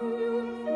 You.